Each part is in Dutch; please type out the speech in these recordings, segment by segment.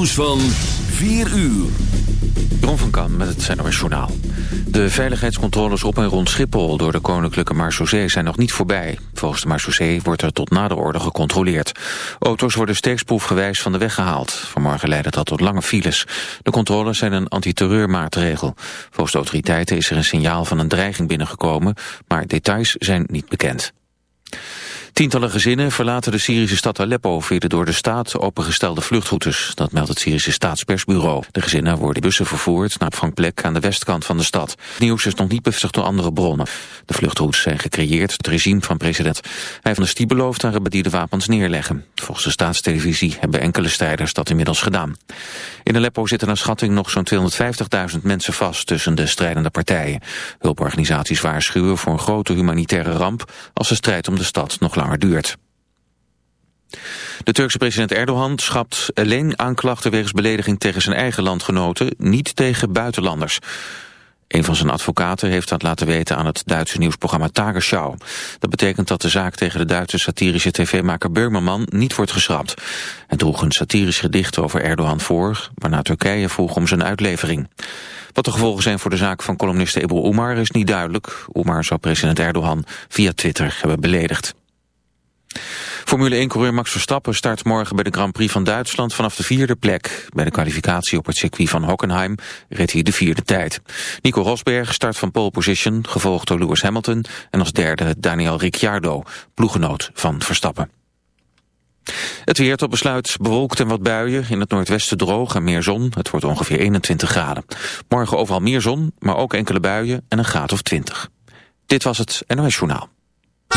nieuws van 4 uur. Ron van Kan met het NOS Journaal. De veiligheidscontroles op en rond Schiphol door de Koninklijke Marseillais zijn nog niet voorbij. Volgens de Marseillais wordt er tot nader orde gecontroleerd. Auto's worden steeksproefgewijs van de weg gehaald. Vanmorgen leidde dat tot lange files. De controles zijn een antiterreurmaatregel. Volgens de autoriteiten is er een signaal van een dreiging binnengekomen, maar details zijn niet bekend. Tientallen gezinnen verlaten de Syrische stad Aleppo via de door de staat opengestelde vluchtroutes. Dat meldt het Syrische staatspersbureau. De gezinnen worden bussen vervoerd naar vangplek aan de westkant van de stad. Nieuws is nog niet bevestigd door andere bronnen. De vluchtroutes zijn gecreëerd het regime van president. Hij van de Stie belooft aan de wapens neerleggen. Volgens de staatstelevisie hebben enkele strijders dat inmiddels gedaan. In Aleppo zitten naar schatting nog zo'n 250.000 mensen vast tussen de strijdende partijen. Hulporganisaties waarschuwen voor een grote humanitaire ramp als de strijd om de stad nog langer duurt. De Turkse president Erdogan schapt alleen aanklachten wegens belediging tegen zijn eigen landgenoten, niet tegen buitenlanders. Een van zijn advocaten heeft dat laten weten aan het Duitse nieuwsprogramma Tagesschau. Dat betekent dat de zaak tegen de Duitse satirische tv-maker Burmerman niet wordt geschrapt. Hij droeg een satirisch gedicht over Erdogan voor, waarna Turkije vroeg om zijn uitlevering. Wat de gevolgen zijn voor de zaak van columniste Ebru Umar is niet duidelijk. Umar zou president Erdogan via Twitter hebben beledigd. Formule 1-coureur Max Verstappen start morgen bij de Grand Prix van Duitsland vanaf de vierde plek. Bij de kwalificatie op het circuit van Hockenheim reed hij de vierde tijd. Nico Rosberg start van pole position, gevolgd door Lewis Hamilton... en als derde Daniel Ricciardo, ploegenoot van Verstappen. Het weer tot besluit bewolkt en wat buien. In het noordwesten droog en meer zon. Het wordt ongeveer 21 graden. Morgen overal meer zon, maar ook enkele buien en een graad of 20. Dit was het NOS Journaal.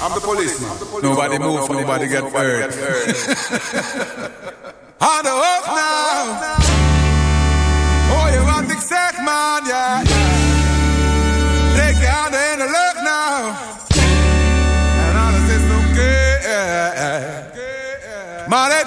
I'm the policeman. Nobody move, nobody get hurt. Handen op nou. Hoor je wat ik zeg, man, ja. Steek je handen in de lucht nou. En alles is oké. Maar ik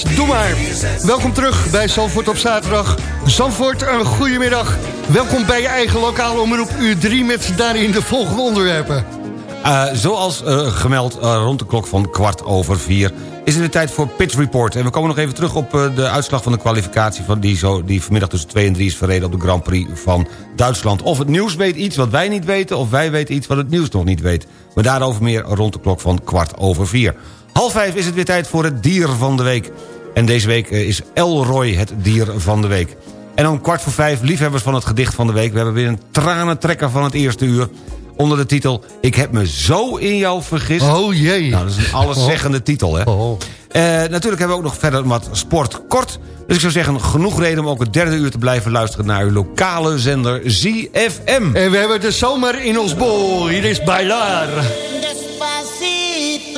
Doe maar. Welkom terug bij Zandvoort op zaterdag. Zandvoort, een goede middag. Welkom bij je eigen lokale omroep uur 3 met daarin de volgende onderwerpen. Uh, zoals uh, gemeld uh, rond de klok van kwart over vier... is het de tijd voor Pitch Report. En we komen nog even terug op de uitslag van de kwalificatie... Van die, zo, die vanmiddag tussen 2 en 3 is verreden op de Grand Prix van Duitsland. Of het nieuws weet iets wat wij niet weten... of wij weten iets wat het nieuws nog niet weet. Maar daarover meer rond de klok van kwart over vier. Half vijf is het weer tijd voor het dier van de week. En deze week uh, is Elroy het dier van de week. En om kwart voor vijf liefhebbers van het gedicht van de week. We hebben weer een tranentrekker van het eerste uur onder de titel... Ik heb me zo in jou vergist. Oh jee. Nou, dat is een alleszeggende oh. titel, hè. Oh. Uh, natuurlijk hebben we ook nog verder wat sport kort. Dus ik zou zeggen, genoeg reden om ook het derde uur te blijven luisteren... naar uw lokale zender ZFM. En we hebben de zomer in ons bol. Hier is Bailar. Despacito,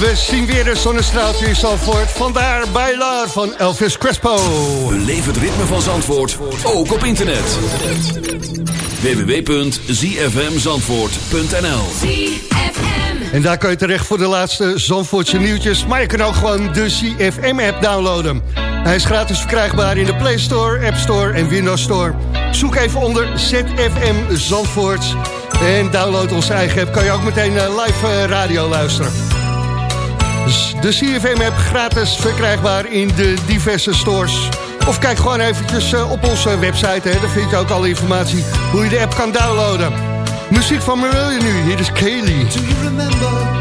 We zien weer een zonnestraaltje in Zandvoort. Vandaar Bailar van Elvis Crespo. Beleef het ritme van Zandvoort, ook op internet. www.zfmzandvoort.nl En daar kan je terecht voor de laatste Zandvoortse nieuwtjes. Maar je kan ook gewoon de CFM-app downloaden. Hij is gratis verkrijgbaar in de Play Store, App Store en Windows Store. Zoek even onder ZFM Zandvoort. En download onze eigen app, kan je ook meteen eh, live eh, radio luisteren. De CFM-app gratis verkrijgbaar in de diverse stores. Of kijk gewoon eventjes eh, op onze website, hè. daar vind je ook alle informatie hoe je de app kan downloaden. Muziek van Marillion nu, hier is Kaylee. Do you remember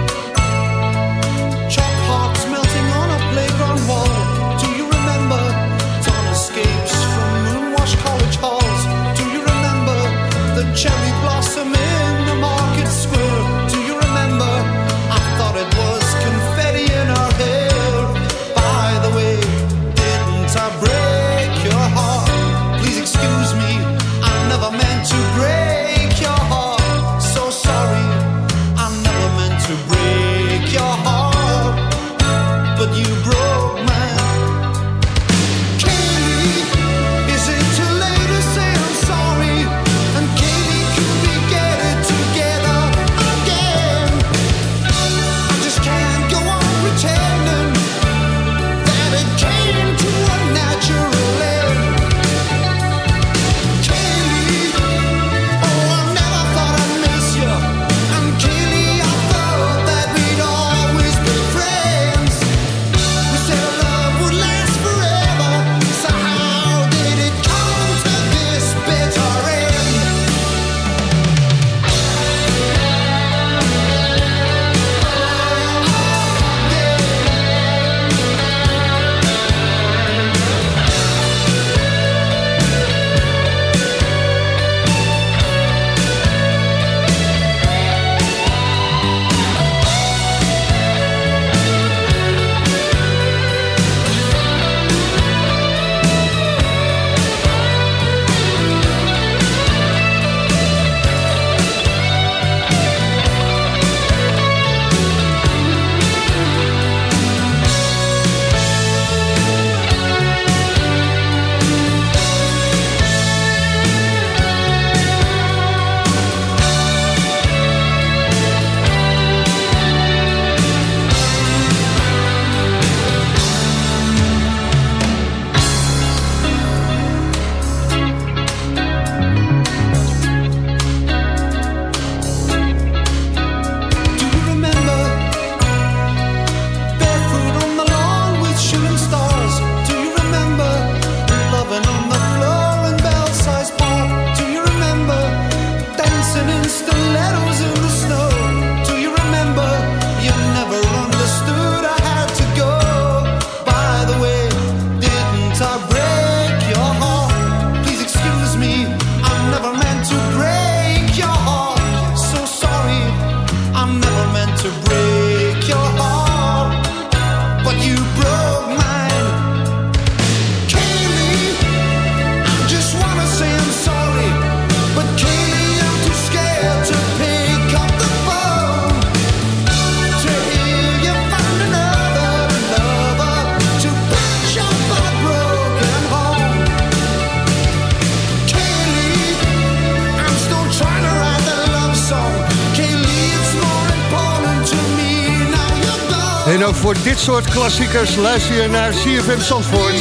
voor dit soort klassiekers luister je naar CFM Zandvoort.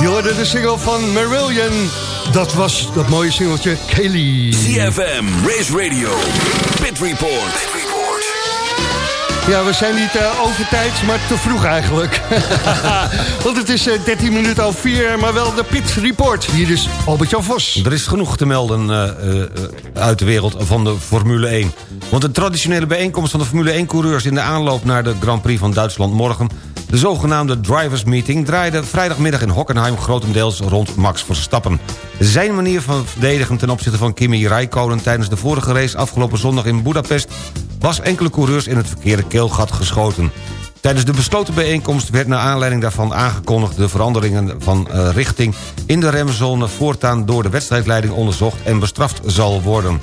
Je hoorde de single van Marillion. Dat was dat mooie singeltje Kelly. CFM, Race Radio, Pit Report. Ja, we zijn niet eh, over tijd, maar te vroeg eigenlijk. Want het is eh, 13 minuten over 4, maar wel de Pit Report. Hier is Albert-Jan Vos. Er is genoeg te melden eh, eh, uit de wereld van de Formule 1. Want de traditionele bijeenkomst van de Formule 1-coureurs... in de aanloop naar de Grand Prix van Duitsland morgen... de zogenaamde Drivers Meeting... draaide vrijdagmiddag in Hockenheim grotendeels rond Max Verstappen. Zijn manier van verdedigen ten opzichte van Kimi Räikkönen... tijdens de vorige race afgelopen zondag in Budapest... was enkele coureurs in het verkeerde keelgat geschoten. Tijdens de besloten bijeenkomst werd naar aanleiding daarvan aangekondigd... de veranderingen van eh, richting in de remzone voortaan door de wedstrijdleiding onderzocht en bestraft zal worden.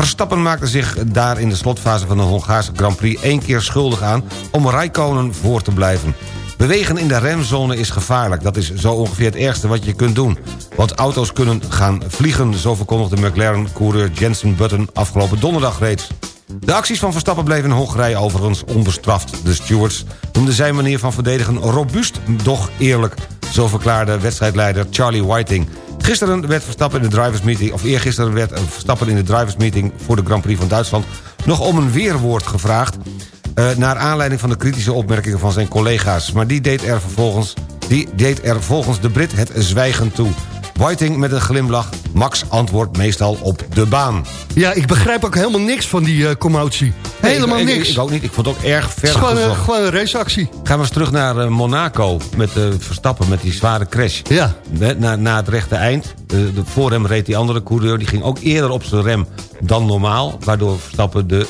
Verstappen maakte zich daar in de slotfase van de Hongaarse Grand Prix één keer schuldig aan... om Rijkonen voor te blijven. Bewegen in de remzone is gevaarlijk. Dat is zo ongeveer het ergste wat je kunt doen. Want auto's kunnen gaan vliegen, zo verkondigde McLaren-coureur Jensen Button afgelopen donderdag reeds. De acties van Verstappen bleven in Hongarije overigens onbestraft. De stewards noemden zijn manier van verdedigen robuust, doch eerlijk. Zo verklaarde wedstrijdleider Charlie Whiting. Gisteren werd Verstappen in de drivers meeting... of eergisteren werd eh, Verstappen in de drivers meeting... voor de Grand Prix van Duitsland nog om een weerwoord gevraagd... Uh, naar aanleiding van de kritische opmerkingen van zijn collega's. Maar die deed er vervolgens, die deed er volgens de Brit het zwijgen toe. Whiting met een glimlach. Max antwoordt meestal op de baan. Ja, ik begrijp ook helemaal niks van die uh, commotie. Helemaal ik, ik- niks. Ik, ook niet. Ik vond het ook erg Het ver is gewoon, gewoon een raceactie. Gaan we eens terug naar eh, Monaco met eh, Verstappen, met die zware crash. Ja. Na, na het rechte eind. de, voor hem reed die andere coureur. Die ging ook eerder op zijn rem dan normaal. Waardoor Verstappen de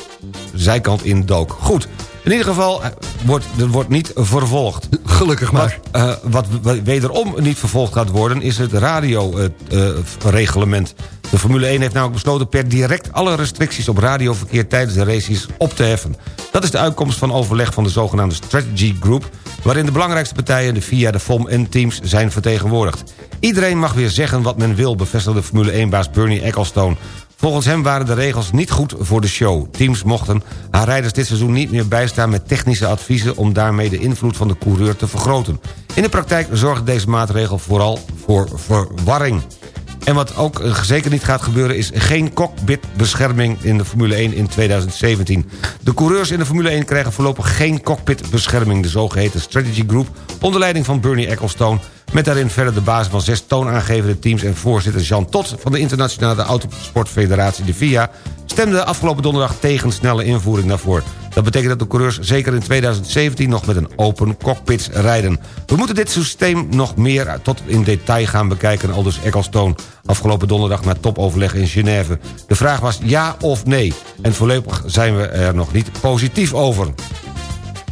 zijkant in dook. Goed. In ieder geval, eh, wordt, er wordt niet vervolgd. Gelukkig maar. Wat, eh, wat we- wederom niet vervolgd gaat worden... is het radioreglement. de Formule 1 heeft namelijk besloten... per direct alle restricties op radioverkeer tijdens de races op te heffen. Dat is de uitkomst van overleg van de zogenaamde Strategy Group... waarin de belangrijkste partijen, de FIA, de FOM en teams zijn vertegenwoordigd. Iedereen mag weer zeggen wat men wil, bevestigde Formule 1-baas Bernie Ecclestone... Volgens hem waren de regels niet goed voor de show. Teams mochten haar rijders dit seizoen niet meer bijstaan met technische adviezen... om daarmee de invloed van de coureur te vergroten. In de praktijk zorgt deze maatregel vooral voor verwarring. En wat ook eh, zeker niet gaat gebeuren is geen cockpitbescherming in de Formule 1 in 2017. De coureurs in de Formule 1 krijgen voorlopig geen cockpitbescherming. De zogeheten Strategy Group onder leiding van Bernie Ecclestone... met daarin verder de baas van zes toonaangevende teams... en voorzitter Jean Tot van de Internationale Autosportfederatie, de FIA... stemde afgelopen donderdag tegen snelle invoering daarvoor. Dat betekent dat de coureurs zeker in 2017 nog met een open cockpit rijden. We moeten dit systeem nog meer tot in detail gaan bekijken... aldus Ecclestone afgelopen donderdag na topoverleg in Genève. De vraag was ja of nee. En voorlopig zijn we er nog niet positief over.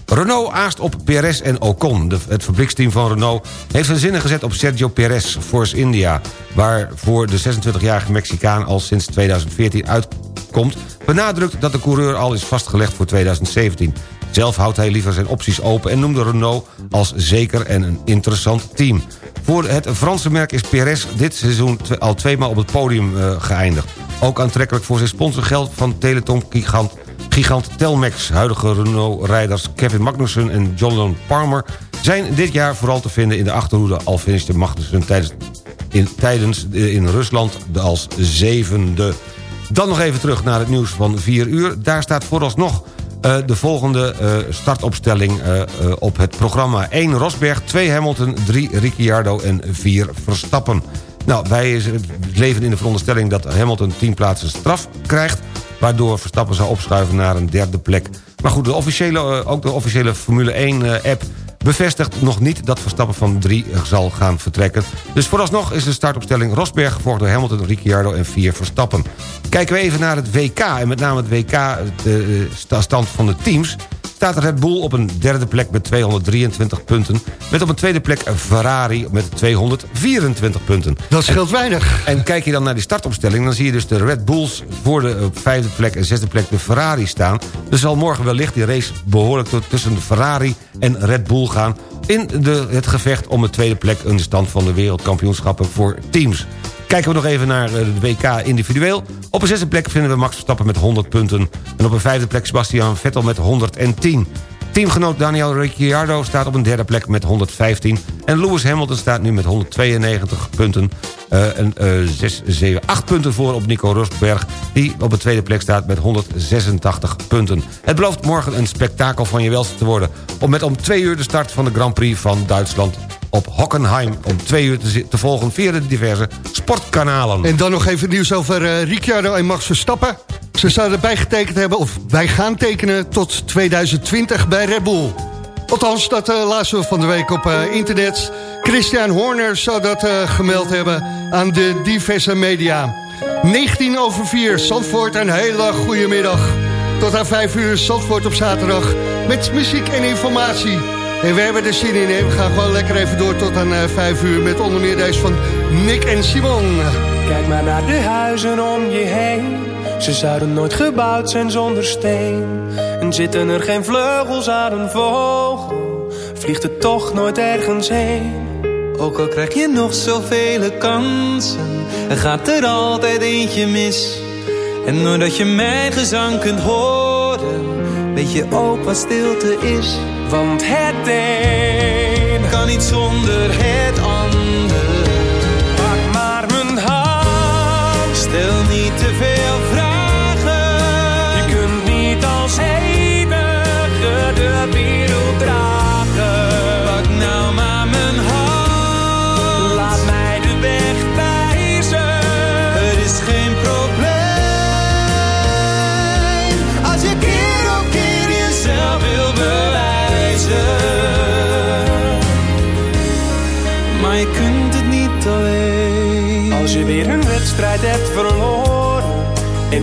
Renault aast op Perez en Ocon. Het fabrieksteam van Renault heeft zijn zinnen gezet op Sergio Perez, Force India... waarvoor de 26-jarige Mexicaan al sinds 2014 uitkomt... benadrukt dat de coureur al is vastgelegd voor 2017. Zelf houdt hij liever zijn opties open en noemde Renault als zeker en een interessant team. Voor het Franse merk is Perez dit seizoen al tweemaal op het podium eh, geëindigd. Ook aantrekkelijk voor zijn sponsorgeld van Teletom-gigant Gigant Telmex, huidige Renault-rijders Kevin Magnussen en John Palmer... zijn dit jaar vooral te vinden in de achterhoede... al finishte Magnussen tijdens, in, tijdens in Rusland als zevende. Dan nog even terug naar het nieuws van 4 uur. Daar staat vooralsnog eh, de volgende eh, startopstelling eh, op het programma. 1 Rosberg, 2 Hamilton, 3 Ricciardo en 4 Verstappen. Nou, wij leven in de veronderstelling dat Hamilton 10 plaatsen straf krijgt... waardoor Verstappen zou opschuiven naar een derde plek. Maar goed, de officiële, eh, ook de officiële Formule 1-app bevestigt nog niet dat Verstappen van 3 zal gaan vertrekken. Dus vooralsnog is de startopstelling Rosberg... gevolgd door Hamilton, Ricciardo en 4 Verstappen. Kijken we even naar het WK en met name het WK, de eh, stand van de teams staat Red Bull op een derde plek met 223 punten... met op een tweede plek Ferrari met 224 punten. Dat scheelt weinig. En kijk je dan naar die startopstelling... dan zie je dus de Red Bulls voor de op vijfde plek en zesde plek de Ferrari staan. Dus zal morgen wellicht die race behoorlijk tussen de Ferrari en Red Bull gaan... in de, het gevecht om de tweede plek in de stand van de wereldkampioenschappen voor teams. Kijken we nog even naar eh, de WK individueel. Op een zesde plek vinden we Max Verstappen met 100 punten. En op een vijfde plek Sebastian Vettel met 110. Teamgenoot Daniel Ricciardo staat op een derde plek met 115. En Lewis Hamilton staat nu met 192 punten. eh en eh 6, 7, 8 punten voor op Nico Rosberg... die op de tweede plek staat met 186 punten. Het belooft morgen een spektakel van je welste te worden. Om met om twee uur de start van de Grand Prix van Duitsland op Hockenheim... om twee uur te, volgen via de diverse sportkanalen. En dan nog even nieuws over eh, Ricciardo en Max Verstappen. Ze zouden erbij getekend hebben, of wij gaan tekenen tot 2020 bij Red Bull. Althans, dat uh, lazen we van de week op uh, internet. Christian Horner zou dat uh, gemeld hebben aan de diverse media. 19 over 4, Zandvoort, een hele goede middag. Tot aan 5 uur, Zandvoort op zaterdag. Met muziek en informatie. En we hebben er zin in, hè? gaan gewoon lekker even door tot aan 5 uur... met onder meer deze van Nick en Simon. Kijk maar naar de huizen om je heen. Ze zouden nooit gebouwd zijn zonder steen. En zitten er geen vleugels aan een vogel, vliegt het toch nooit ergens heen. Ook al krijg je nog zoveel kansen, er gaat er altijd eentje mis. En doordat je mijn gezang kunt horen, weet je ook wat stilte is. Want het een kan niet zonder het ander.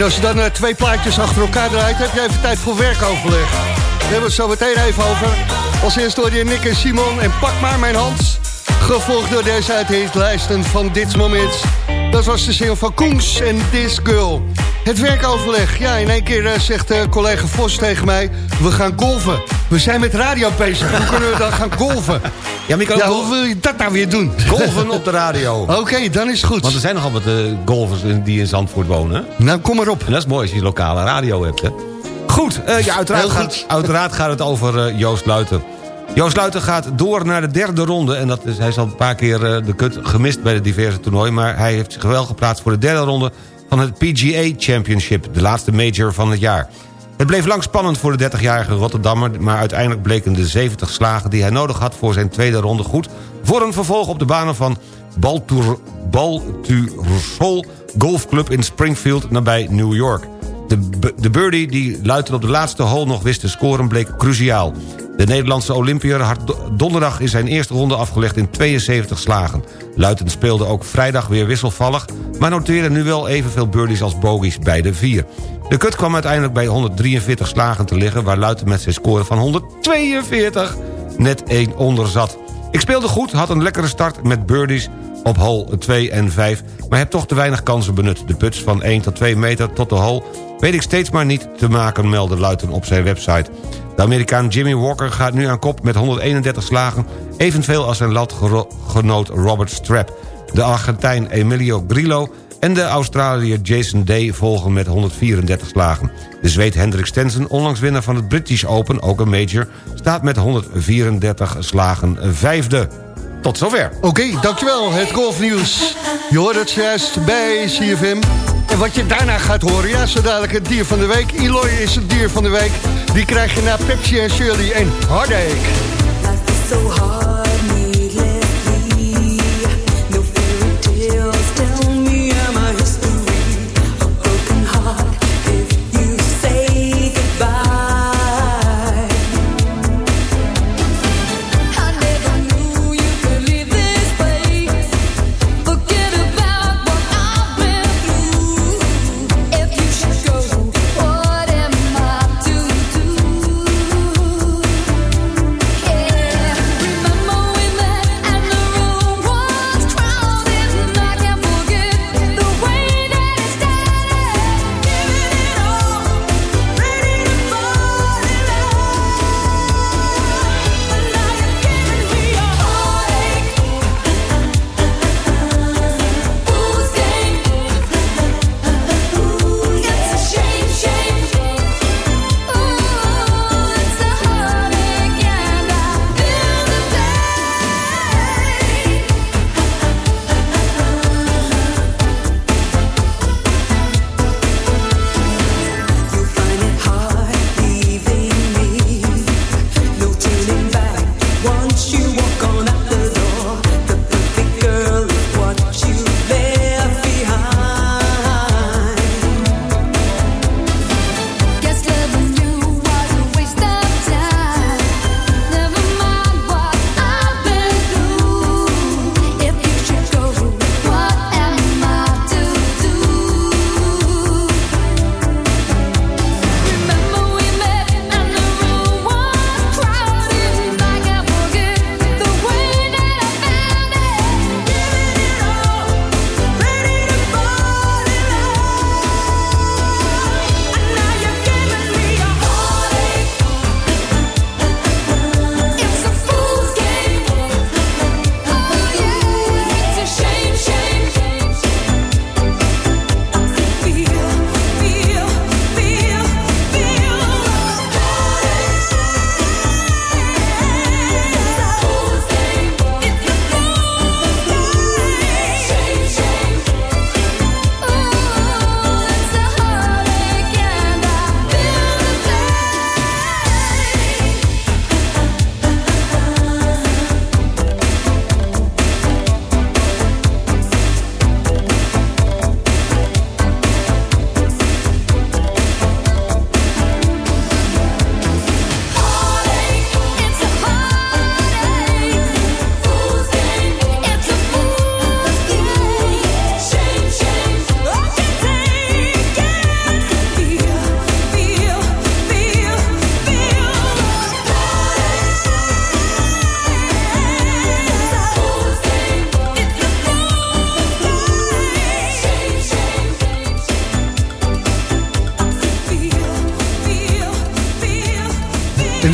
En als je dan eh, twee plaatjes achter elkaar draait, heb je even tijd voor werkoverleg. Daar hebben we het zo meteen even over. Als eerst door je Nick en Simon en Pak maar mijn hand. Gevolgd door deze uitheemslijsten van dit moment. Dat was de zin van Koens en This Girl. Het werkoverleg. Ja, in één keer eh, zegt uh, collega Vos tegen mij... we gaan golven. We zijn met radio bezig. Hoe kunnen we dan gaan golven? Ja, maar je kan Ja, ook hoe wil je dat nou weer doen? golven op de radio. Oké, dan is het goed. Want er zijn nogal wat eh, golfers die in Zandvoort wonen. Nou, kom maar op. En dat is mooi als je lokale radio hebt, hè? Goed, ja, uiteraard, Gaat, uiteraard gaat het over eh, Joost Luiten. Joost Luiten gaat door naar de derde ronde. En dat is, hij is al een paar keer de kut gemist bij de diverse toernooien. Maar hij heeft zich wel geplaatst voor de derde ronde van het PGA Championship. De laatste major van het jaar. Het bleef lang spannend voor de 30-jarige Rotterdammer... maar uiteindelijk bleken de 70 slagen die hij nodig had... voor zijn tweede ronde goed... voor een vervolg op de banen van Baltusrol Golfclub in Springfield... nabij New York. De, de birdie die Luiten op de laatste hole nog wist te scoren... bleek cruciaal. De Nederlandse Olympiër had do- donderdag in zijn eerste ronde afgelegd in 72 slagen. Luiten speelde ook vrijdag weer wisselvallig... maar noteerde nu wel evenveel birdies als bogies bij de vier. De kut kwam uiteindelijk bij 143 slagen te liggen... waar Luiten met zijn score van 142 net één onder zat. Ik speelde goed, had een lekkere start met birdies op hole 2 en 5... maar heb toch te weinig kansen benut. De puts van 1 tot 2 meter tot de hole weet ik steeds maar niet te maken... meldde Luiten op zijn website. De Amerikaan Jimmy Walker gaat nu aan kop met 131 slagen... evenveel als zijn landgenoot Robert Strap. De Argentijn Emilio Grillo en de Australiër Jason Day volgen met 134 slagen. De Zweed Hendrik Stenson, onlangs winnaar van het British Open, ook een major... staat met 134 slagen vijfde. Tot zover. Oké, dankjewel. Het golfnieuws. Je hoort het juist bij CFM. En wat je daarna gaat horen, ja, zo dadelijk het dier van de week. Eloy is het dier van de week. Die krijg je na Pepsi en Shirley en Heartache.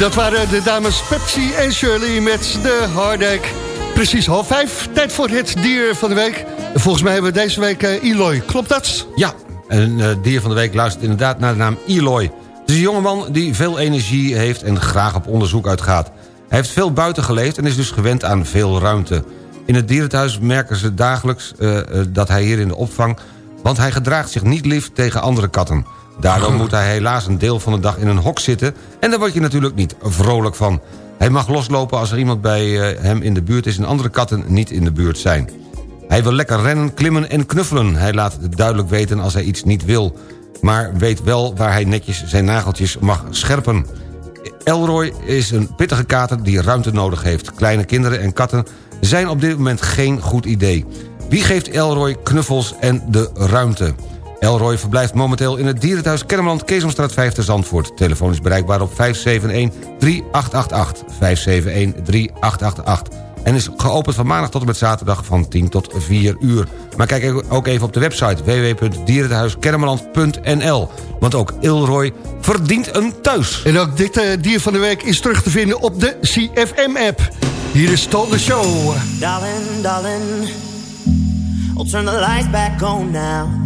Dat waren de dames Pepsi en Shirley met de Hardek. Precies half vijf, tijd voor het dier van de week. En volgens mij hebben we deze week eh, Eloy, klopt dat? Ja, een eh, dier van de week luistert inderdaad naar de naam Eloy. Het is een jongeman die veel energie heeft en graag op onderzoek uitgaat. Hij heeft veel buiten geleefd en is dus gewend aan veel ruimte. In het dierenthuis merken ze dagelijks eh, dat hij hier in de opvang... want hij gedraagt zich niet lief tegen andere katten. Daardoor moet hij helaas een deel van de dag in een hok zitten... en daar word je natuurlijk niet vrolijk van. Hij mag loslopen als er iemand bij eh, hem in de buurt is... en andere katten niet in de buurt zijn. Hij wil lekker rennen, klimmen en knuffelen. Hij laat het duidelijk weten als hij iets niet wil. Maar weet wel waar hij netjes zijn nageltjes mag scherpen. Elroy is een pittige kater die ruimte nodig heeft. Kleine kinderen en katten zijn op dit moment geen goed idee. Wie geeft Elroy knuffels en de ruimte? Elroy verblijft momenteel in het dierenthuis Kennemerland... Keesomstraat 5 te Zandvoort. Telefoon is bereikbaar op 571-3888. 571-3888. En is geopend van maandag tot en met zaterdag van 10 tot 4 uur. Maar kijk ook even op de website www.dierenthuiskennemerland.nl. Want ook Elroy verdient een thuis. En ook dit eh, dier van de week is terug te vinden op de CFM-app. Hier is Stol de Show. Darling, darling, I'll turn the lights back on now.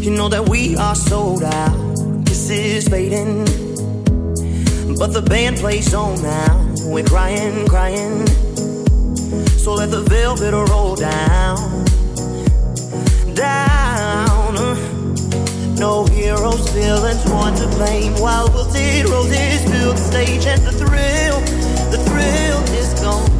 You know that we are sold out. This is fading, but the band plays on now. We're crying, crying. So let the velvet roll down, down. No heroes, villains, one to blame. While we wilted roses fill the stage, and the thrill, the thrill is gone.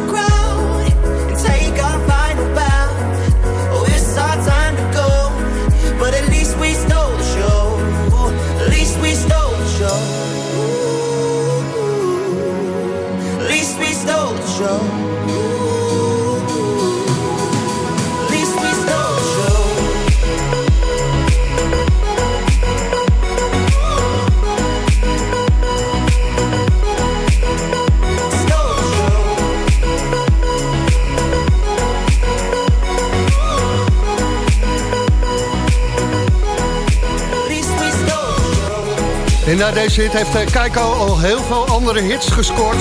na deze hit heeft eh, Keiko al heel veel andere hits gescoord.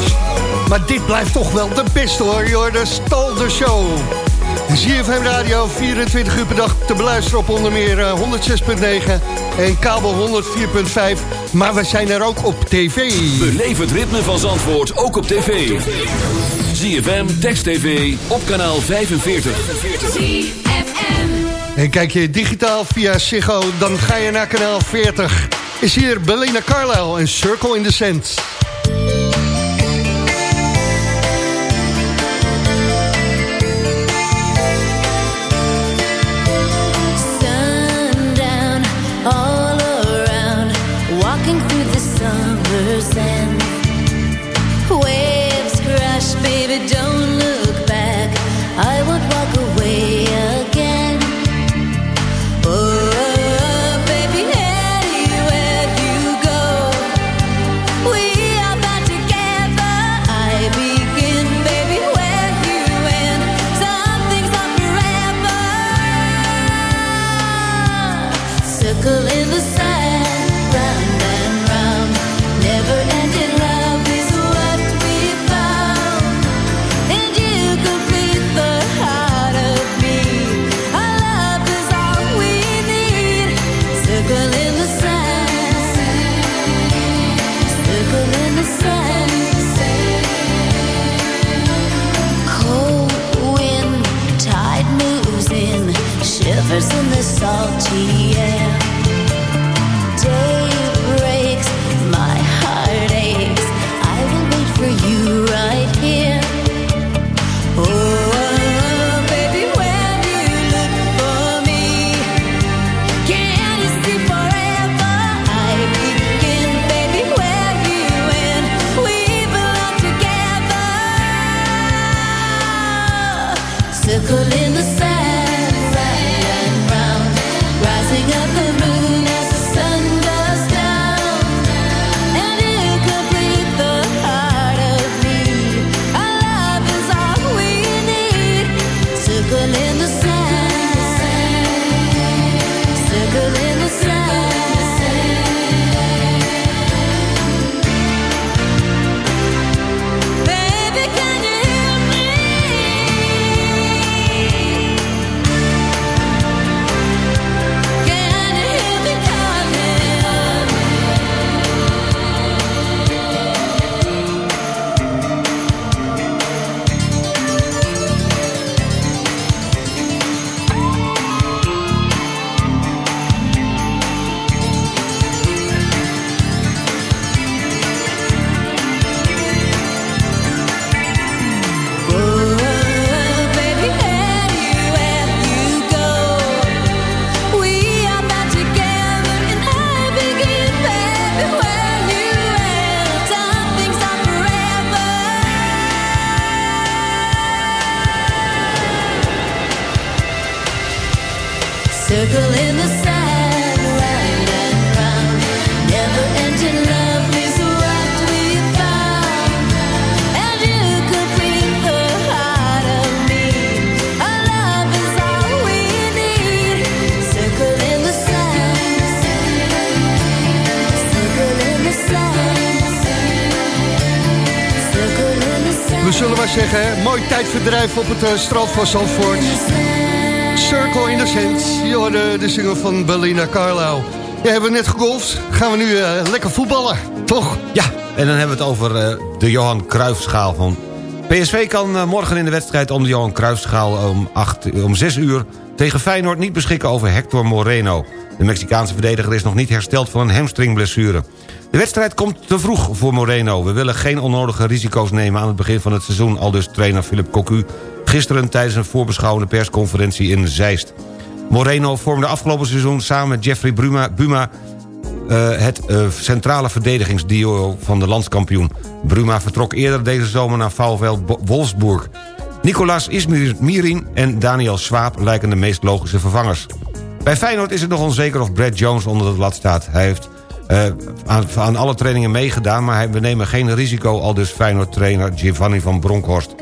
Maar dit blijft toch wel de beste hoor. De Stal de Show. ZFM Radio, 24 uur per dag te beluisteren op onder meer eh, 106.9 en kabel 104.5. Maar we zijn er ook op tv. Beleef het ritme van Zandvoort ook op tv. ZFM, Text TV, op kanaal 45. En kijk je digitaal via Ziggo, dan ga je naar kanaal 40. Is hier Belina Carlisle en Circle in the Sand. Tijdverdrijf op het eh, strand van Zandvoort. Circle in the Sand, je de single van Belina Carlisle. Ja, hebben net gegolfd, gaan we nu eh, lekker voetballen, toch? Ja, en dan hebben we het over eh, de Johan Cruijffschaal van... PSV kan morgen in de wedstrijd om de Johan Cruijffschaal om, 8, om 6 uur... tegen Feyenoord niet beschikken over Hector Moreno. De Mexicaanse verdediger is nog niet hersteld van een hamstringblessure. De wedstrijd komt te vroeg voor Moreno. We willen geen onnodige risico's nemen aan het begin van het seizoen... aldus trainer Philip Cocu gisteren tijdens een voorbeschouwende persconferentie in Zeist. Moreno vormde afgelopen seizoen samen met Jeffrey Bruma, Buma... eh, het eh, centrale verdedigingsduo van de landskampioen. Bruma vertrok eerder deze zomer naar Bo- Wolfsburg. Nicolas Ismirin en Daniel Swaap lijken de meest logische vervangers. Bij Feyenoord is het nog onzeker of Brad Jones onder het lat staat. Hij heeft eh, aan, aan alle trainingen meegedaan... maar hij, we nemen geen risico, al dus Feyenoord-trainer Giovanni van Bronckhorst.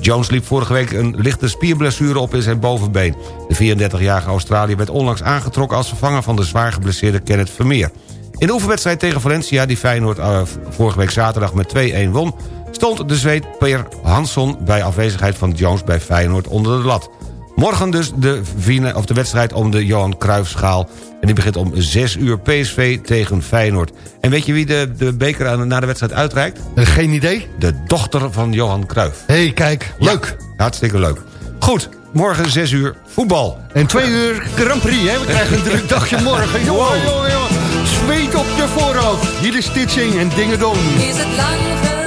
Jones liep vorige week een lichte spierblessure op in zijn bovenbeen. De 34-jarige Australiër werd onlangs aangetrokken... als vervanger van de zwaar geblesseerde Kenneth Vermeer. In de oefenwedstrijd tegen Valencia, die Feyenoord eh, vorige week zaterdag met 2-1 won... stond de Zweed Per Hansson bij afwezigheid van Jones bij Feyenoord onder de lat. Morgen dus de, fina- of de wedstrijd om de Johan Cruijffschaal. En die begint om 6 uur PSV tegen Feyenoord. En weet je wie de, de beker aan, na de wedstrijd uitreikt? Geen idee. De dochter van Johan Cruijff. Hé, hey, kijk, leuk. Hartstikke leuk. Goed, morgen 6 uur voetbal. En twee uur Grand Prix, hè? We krijgen een druk dagje morgen. Jongen, jongen, jongen. Zweet op je voorhoofd. Hier is Stitching en Dingedong. Is het lang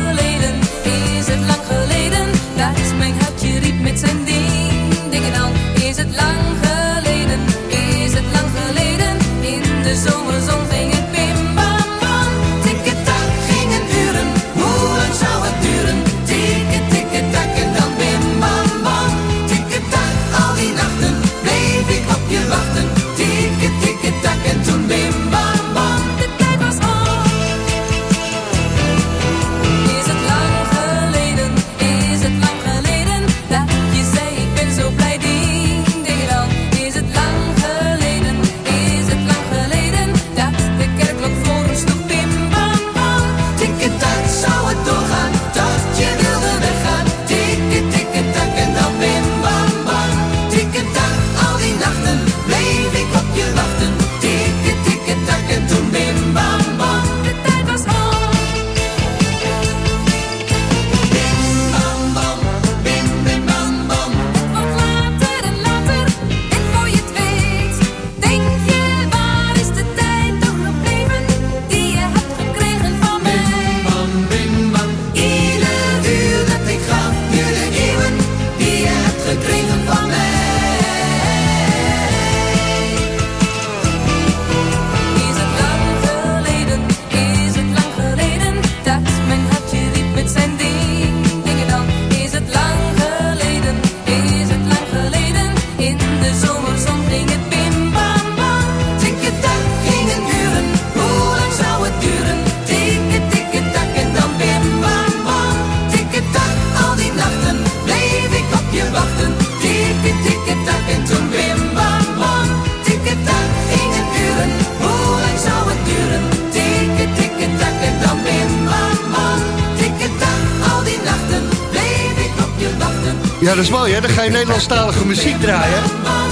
muziek draaien.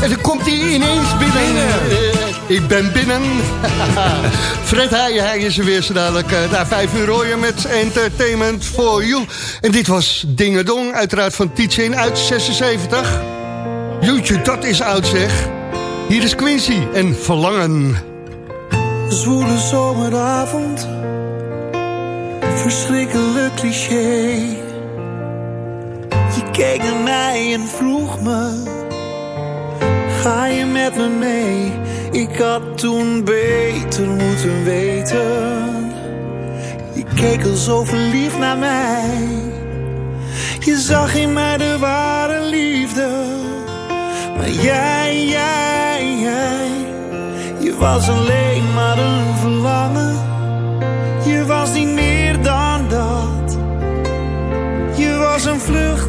En dan komt hij ineens binnen. Ik ben binnen. Fred Heijen, hij is er weer zo dadelijk. eh, na vijf uur je met Entertainment for You. En dit was Dingedong, uiteraard van Tietjen uit 76. Joetje, dat is oud zeg. Hier is Quincy en Verlangen. Zwoele zomeravond, verschrikkelijk cliché. Keek naar mij en vroeg me, ga je met me mee? Ik had toen beter moeten weten. Je keek al zo verliefd naar mij. Je zag in mij de ware liefde. Maar jij, jij, jij je was alleen maar een verlangen. Je was niet meer dan dat. Je was een vlucht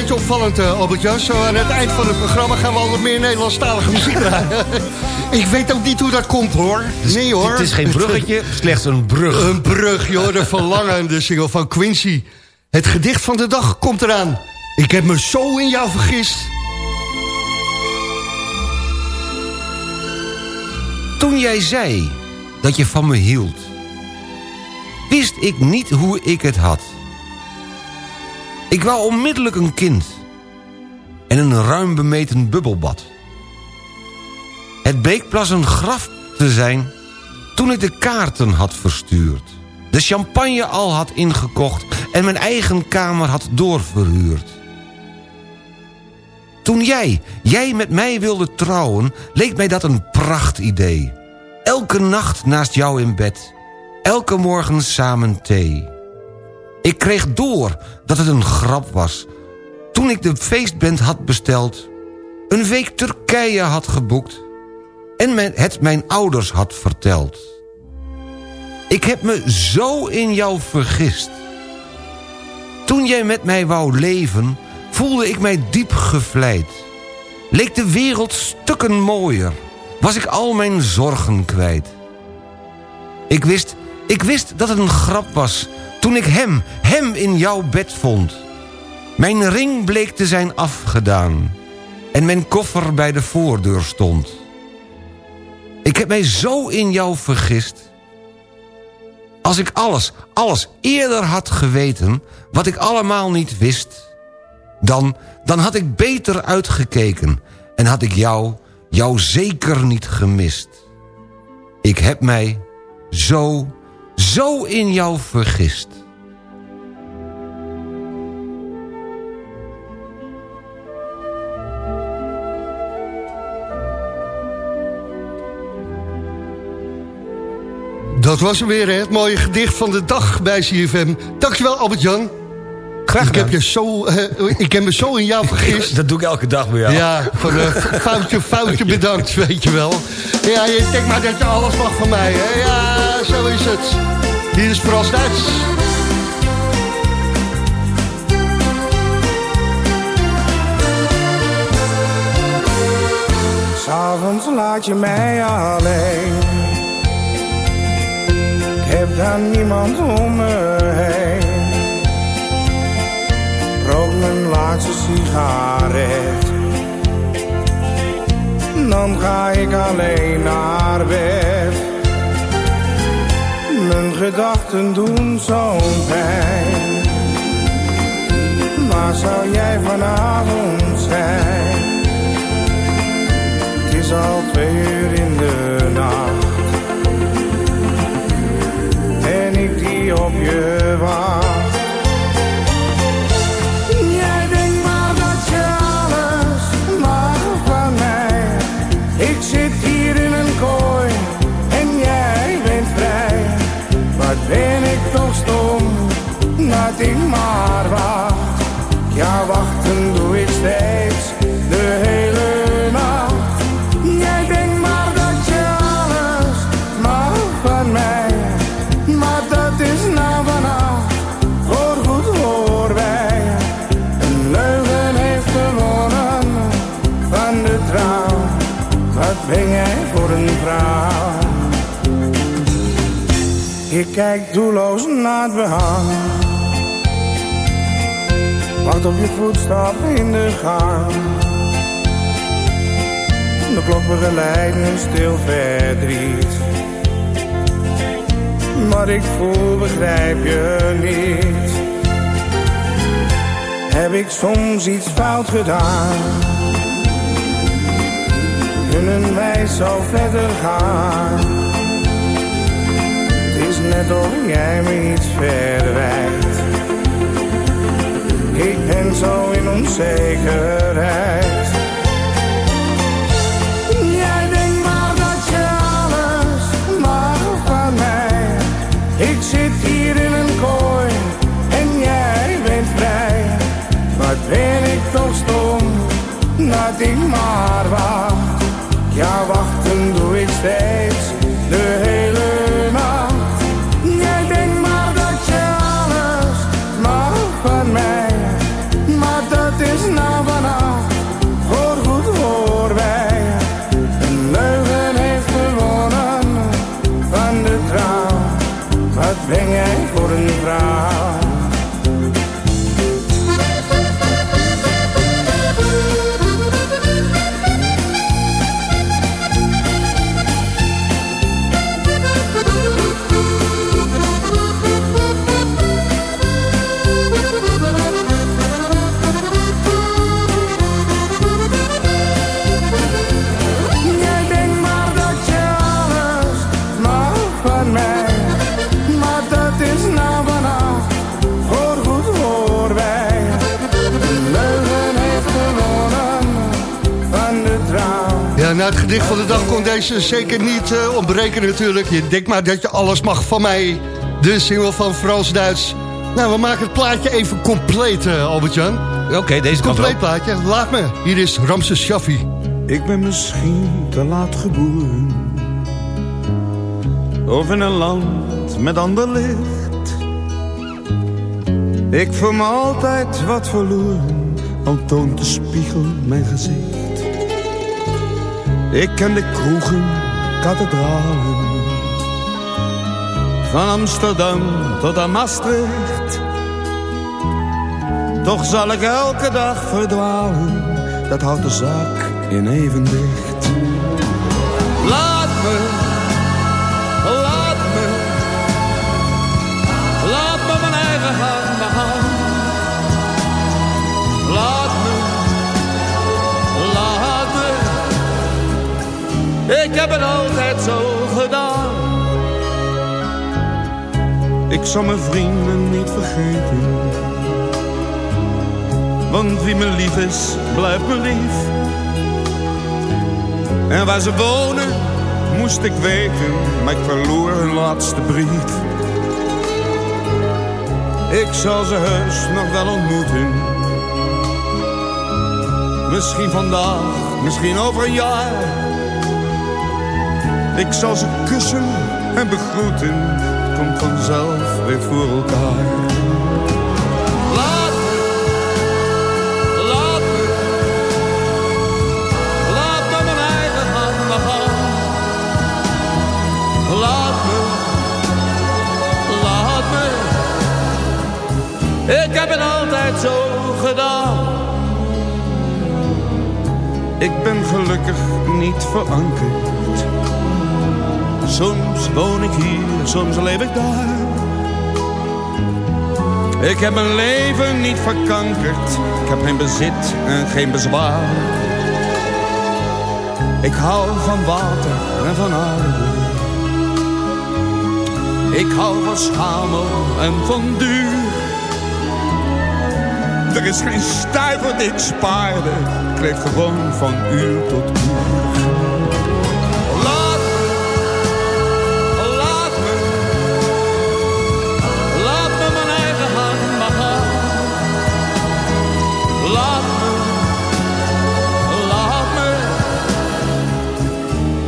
Beetje opvallend, eh, Albert-Jan. Zo aan het eind van het programma gaan we al wat meer Nederlandstalige muziek draaien. Ik weet ook niet hoe dat komt, hoor. Nee, hoor. Het is geen bruggetje, slechts een brug. Een brug, joh. De verlangende single van Quincy. Het gedicht van de dag komt eraan. Ik heb me zo in jou vergist. Toen jij zei dat je van me hield... wist ik niet hoe ik het had. Ik wou onmiddellijk een kind... en een ruim bemeten bubbelbad. Het bleek pas een graf te zijn... toen ik de kaarten had verstuurd. De champagne al had ingekocht... en mijn eigen kamer had doorverhuurd. Toen jij, jij met mij wilde trouwen... leek mij dat een prachtidee. Elke nacht naast jou in bed. Elke morgen samen thee. Ik kreeg door dat het een grap was. Toen ik de feestband had besteld... een week Turkije had geboekt... en het mijn ouders had verteld. Ik heb me zo in jou vergist. Toen jij met mij wou leven, voelde ik mij diep gevleid. Leek de wereld stukken mooier, was ik al mijn zorgen kwijt. Ik wist, ik wist dat het een grap was, toen ik hem, hem in jouw bed vond. Mijn ring bleek te zijn afgedaan, en mijn koffer bij de voordeur stond. Ik heb mij zo in jou vergist... Als ik alles, alles eerder had geweten... wat ik allemaal niet wist... dan, dan had ik beter uitgekeken... en had ik jou, jou zeker niet gemist. Ik heb mij zo, zo in jou vergist. Dat was hem weer, hè? het mooie gedicht van de dag bij CFM. Dankjewel, Albert-Jan. Graag ik heb, je zo, eh, ik heb me zo in jou vergist. Dat doe ik elke dag bij jou. Ja, van eh, foutje, foutje bedankt, weet je wel. Ja, je denkt maar dat je alles mag van mij, hè? Ja, is het. Hier is. S'avonds laat je mij alleen. Ik heb dan niemand om me heen. Rook mijn laatste sigaret. Dan ga ik alleen naar bed. Mijn gedachten doen zo'n pijn. Waar zou jij vanavond zijn? Het is al twee uur in de nacht. En ik die op je wacht. Dat ik maar wacht. Ja, wachten doe ik steeds de hele nacht. Jij denkt maar dat je alles mag van mij. Maar dat is nou vanaf voorgoed voorbij. Een leugen heeft gewonnen van de trouw. Wat ben jij voor een vrouw? Je kijkt doelloos naar het behang. Wacht op je voetstap in de gang. De klok begeleidt een stil verdriet. Wat ik voel begrijp je niet. Heb ik soms iets fout gedaan? Kunnen wij zo verder gaan? Het is net of jij me iets verwijt. Ik ben zo in onzekerheid. Jij denkt maar dat je alles mag van mij. Ik zit hier in een kooi en jij bent vrij. Wat ben ik toch stom dat ik maar wacht. Ja, wachten doe ik steeds ben jij voor een vrouw? Gedicht van de dag kon deze zeker niet eh, ontbreken natuurlijk. Je denkt maar dat je alles mag van mij. De single van Frans-Duits. Nou, we maken het plaatje even compleet, eh, Albert-Jan. Oké, deze kant Compleet plaatje, laat me. Hier is Ramses Shaffi. Ik ben misschien te laat geboren. Of in een land met ander licht. Ik voel me altijd wat verloren, al toont de spiegel mijn gezicht. Ik ken de kroegen, kathedralen. Van Amsterdam tot aan Maastricht. Toch zal ik elke dag verdwalen, dat houdt de zaak in evenwicht. Ik heb het altijd zo gedaan. Ik zal mijn vrienden niet vergeten. Want wie me lief is, blijft me lief. En waar ze wonen, moest ik weten, maar ik verloor hun laatste brief. Ik zal ze heus nog wel ontmoeten. Misschien vandaag, misschien over een jaar. Ik zal ze kussen en begroeten, het komt vanzelf weer voor elkaar. Laat me, laat me, laat me mijn eigen maar gaan. Laat me, laat me, ik heb het altijd zo gedaan. Ik ben gelukkig niet verankerd. Soms woon ik hier, soms leef ik daar. Ik heb mijn leven niet verkankerd. Ik heb geen bezit en geen bezwaar. Ik hou van water en van aarde. Ik hou van schamel en van duur. Er is geen stuiver die ik spaarde. Ik leef gewoon van uur tot uur.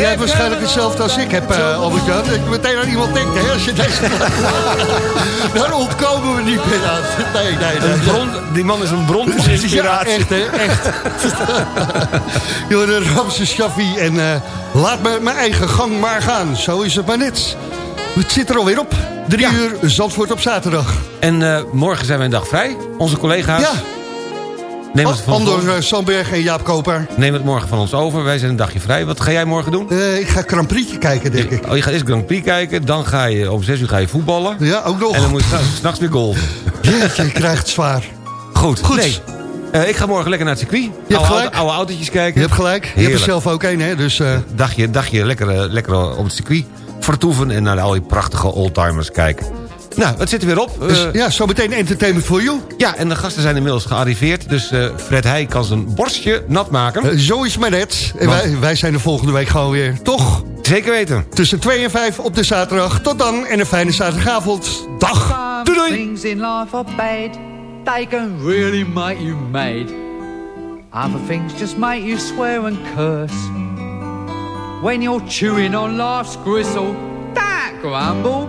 Jij hebt waarschijnlijk hetzelfde als ik heb, uh, Albert-Jan. Dat je meteen aan iemand denkt, hè, als je deze... Daar ontkomen we niet meer aan. Nee, nee, nee. Een bron- die man is een bron van inspiratie. Ja, echt, hè, echt. Jorden Ramses Shaffi en eh, laat me mijn eigen gang maar gaan. Zo is het maar net. Het zit er alweer op. Drie uur Zandvoort op zaterdag. En eh, morgen zijn we een dag vrij. Onze collega's. Ja. Neem het, van ons Andor over. eh, Sandberg en Jaap Koper. Neem het morgen van ons over. Wij zijn een dagje vrij. Wat ga jij morgen doen? Eh, ik ga Grand Prix'tje kijken, denk ik. Oh, je gaat eerst Grand Prix kijken. Dan ga je om 6 uur ga je voetballen. Ja, ook nog. En dan moet je s'nachts weer golven. Jeetje, je krijgt het zwaar. Goed. Goed. Nee. Eh, ik ga morgen lekker naar het circuit. Je hebt oude, gelijk. auto- oude autootjes kijken. Je hebt gelijk. Je hebt er zelf ook een, hè? Dus eh, Dagje, dagje lekker, lekker op het circuit vertoeven... en naar al die prachtige oldtimers kijken. Nou, het zit er weer op. dus, Eh, ja, zometeen entertainment voor you. ja, en de gasten zijn inmiddels gearriveerd. Dus eh, Fred Heij kan zijn borstje nat maken. Eh, zo is maar net. En Want- wij, wij zijn er volgende week gewoon weer. Toch? Zeker weten. Tussen 2 en 5 op de zaterdag. Tot dan en een fijne zaterdagavond. Dag. Doei doei. Things in life are bad. They can really make you mad. Other things just make you swear and curse. When you're chewing on life's gristle, don't grumble,